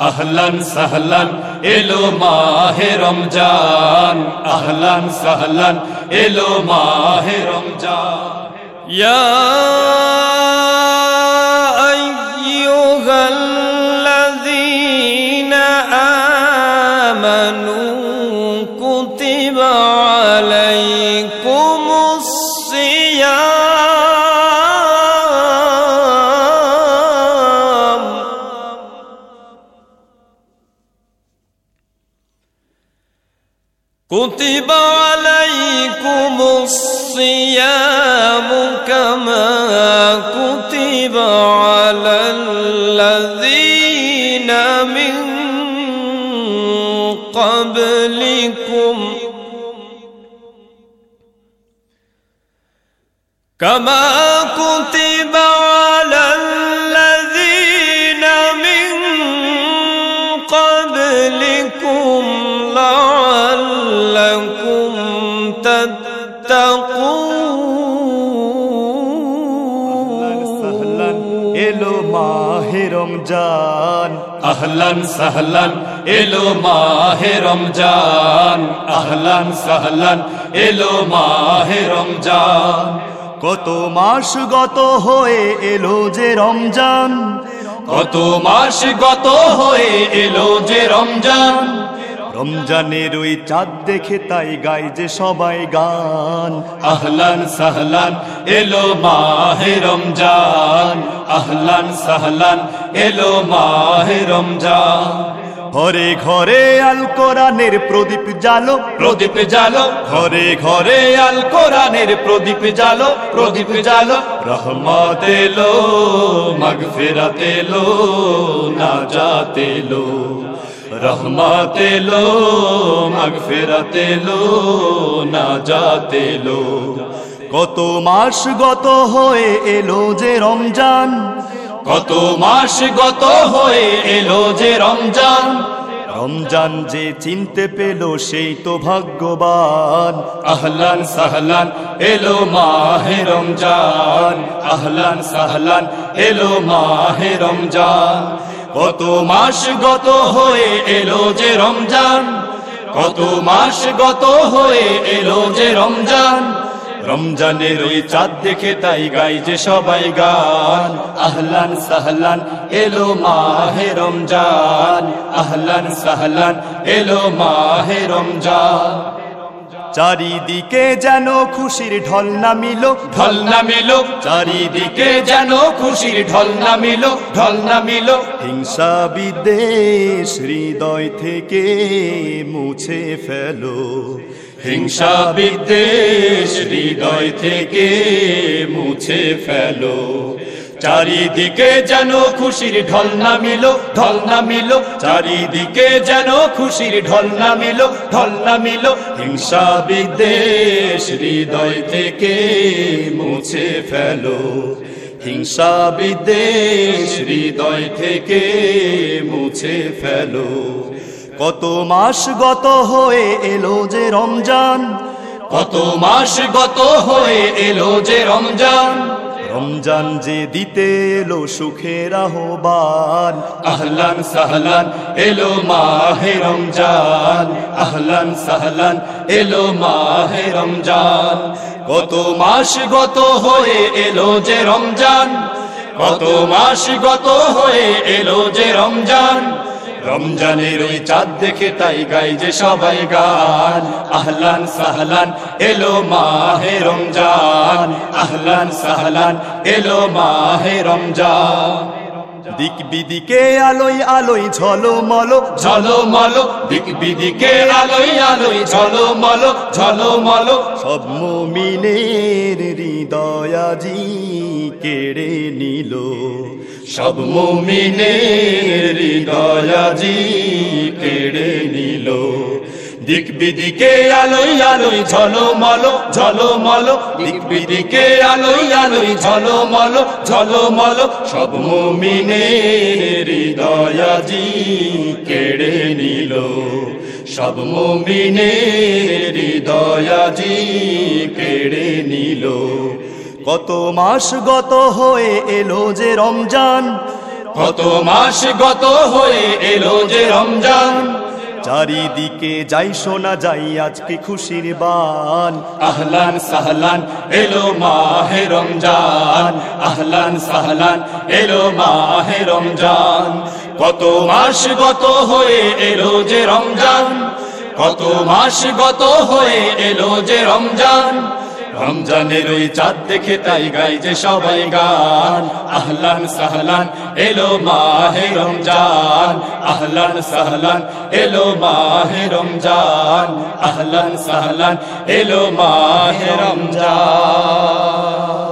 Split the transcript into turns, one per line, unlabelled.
أهلا سهلا إلو ماه رمضان أهلا سهلا إلو ماه رمضان
يا أيها الذين آمنوا كتب عليكم كتب عليكم الصيام كما كتب على الذين من قبلكم. كما كتب
এলো মাহে রমজান।
আহলান সাহলান এলো মাহে রমজান। আহলান সাহলান এলো মাহে রমজান।
কত মাস গত হয়ে এলো যে রমজান।
কত মাস গত হয়ে এলো যে রমজান।
রমজানের ওই চাঁদ দেখে তাই গাই যে সবাই গান।
আহলান সাহলান এলো মাহে রমজান। আহলান সাহলান এলো মাহে রমজান।
ঘরে ঘরে আল কোরআনের প্রদীপ জালো
প্রদীপ জালো ঘরে ঘরে আল কোরআনের প্রদীপ জালো প্রদীপ জালো রহমত এলো মাগফিরাত এলো নাজাত এলো। রহমত এলো মাগফিরাত এলো নাজাত এলো
কত মাস গত হয়ে এলো যে রমজান,
কত মাস গত হয়ে এলো যে রমজান।
রমজান যে চিনতে পেল সেই তো ভাগ্যবান।
আহলান সাহলান এলো মাহে রমজান, আহলান সাহলান এলো মাহে রমজান। কত মাস গত হয়ে এলো যে রমজান? কত মাস গত হয়ে এলো যে রমজান? রমজানের ওই চাঁদ দেখে তাই গাই যে সবাই গান। আহলান সাহলান, এলো মাহে রমজান। আহলান সাহলান, এলো মাহে রমজান।
চারিদিকে যেন খুশির ঢল নামিল
ঢল নামিল। চারিদিকে যেন খুশির ঢল নামিল ঢল নামিল।
হিংসা বিদ্বেষ হৃদয় থেকে মুছে ফেলো।
হিংসা বিদ্বেষ হৃদয় থেকে মুছে ফেলো। চারিদিকে যেন খুশির ঢল নামিল ঢল নামিল, চারিদিকে যেন খুশির ঢল নামিল ঢল নামিল। হিংসা বিদ্বেষ হৃদয় থেকে মুছে ফেলো। হিংসা বিদ্বেষ হৃদয় থেকে মুছে ফেলো।
কত মাস গত হয়ে এলো যে রমজান,
কত মাস গত হয়ে এলো যে রমজান।
রমজান যে দিতে এলো সুখের আহ্বান।
আহলান সাহলান, এলো মাহে রমজান। আহলান সাহলান, এলো মাহে রমজান। কত মাস গত হয়ে এলো যে রমজান। কত মাস গত হয়ে এলো যে রমজান। রমজানের ওই চাঁদ দেখে তাই গাই যে সবাই গান। আহলান সাহলান, এলো মাহে রমজান। আহলান সাহলান, এলো মাহে রমজান।
দিক বিদিকে আলোই আলোই ঝলো মলো
ঝলো মলো দিক বিদিকে আলোই আলোই ঝলো মলো ঝলো মলো
সব মুমিনের হৃদয়াজি কেড়ে নিল।
সব মুমিনের হৃদয়াজি কেড়ে নিল। দিক বিদিকে আলোই আলোই ঝলো মলো ঝলো মলো দিক বিদিকে আলোই আলোই ঝলো মলো ঝলো মলো সব মুমিনের হৃদয়াজি কেড়ে নিল। সব মুমিনের হৃদয়াজি কেড়ে নিল।
কত মাস গত হয়ে এলো যে রমজান,
কত মাস গত হয়ে এলো যে রমজান।
চারিদিকে যাই শোনা যাই আজকে খুশির বান।
আহলান সাহলান, এলো মাহে রমজান। আহলান সাহলান, এলো মাহে রমজান। কত মাস গত হয়ে এলো যে রমজান। কত মাস গত হয়ে এলো যে রমজান। রমজানের ওই চাঁদ দেখে তাই গাই যে সবাই গান। আহলান সাহলান, এলো মাহে রমজান। আহলান সাহলান, এলো মাহে রমজান। আহলান সাহলান, এলো মাহে রমজান।